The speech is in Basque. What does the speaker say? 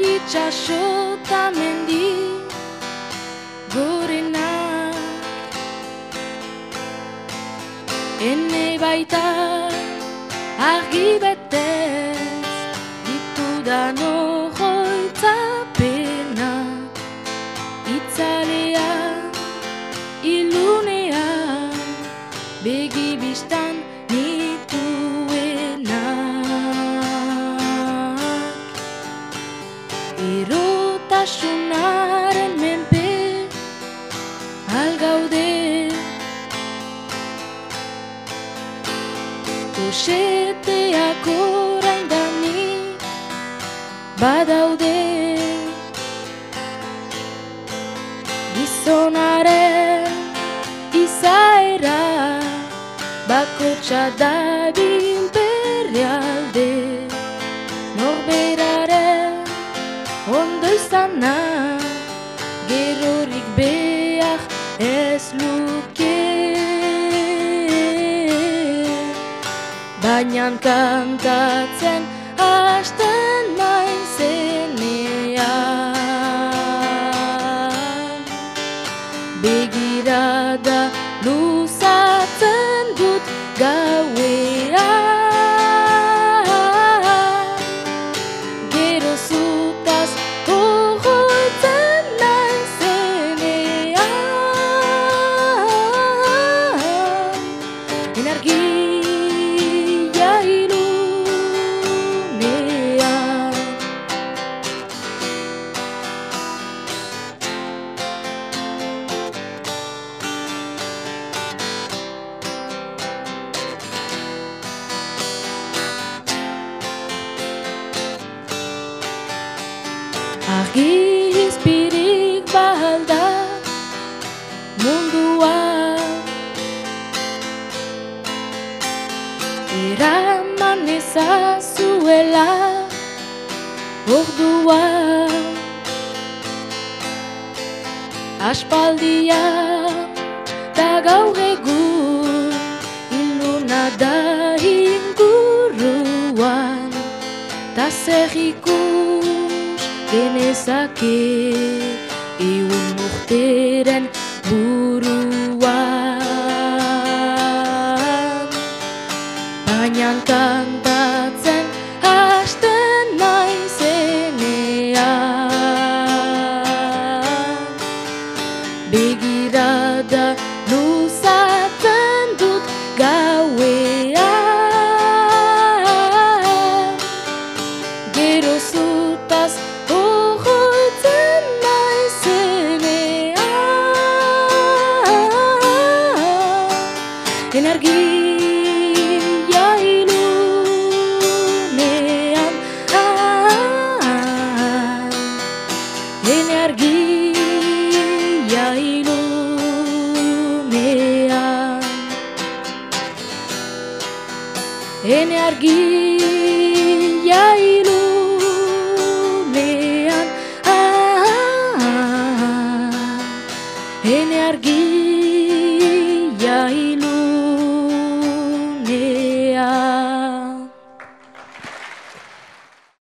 itxaso eta mendi gorenak Ene baita argi betez ditudan Koseteak orain dani badaude. Gizonaren izaera bakotxa da binperrealde Norberaren ondo izana gerorik behar ez luke Baina kantatzen hasten naizenean Begirada luzatzen dut gauean Argi izpirik balda mundua Eraman ezazuela ordua Aspaldia da gaur egun iluna da inguruan Ta zer ikus genezake Eun urteren buruan. Baina kantatzen hasten naizenean. Begirada luzatzen dut gauean. Gero zutaz naizenean Energia ilunean ah, Energia ilunean Energia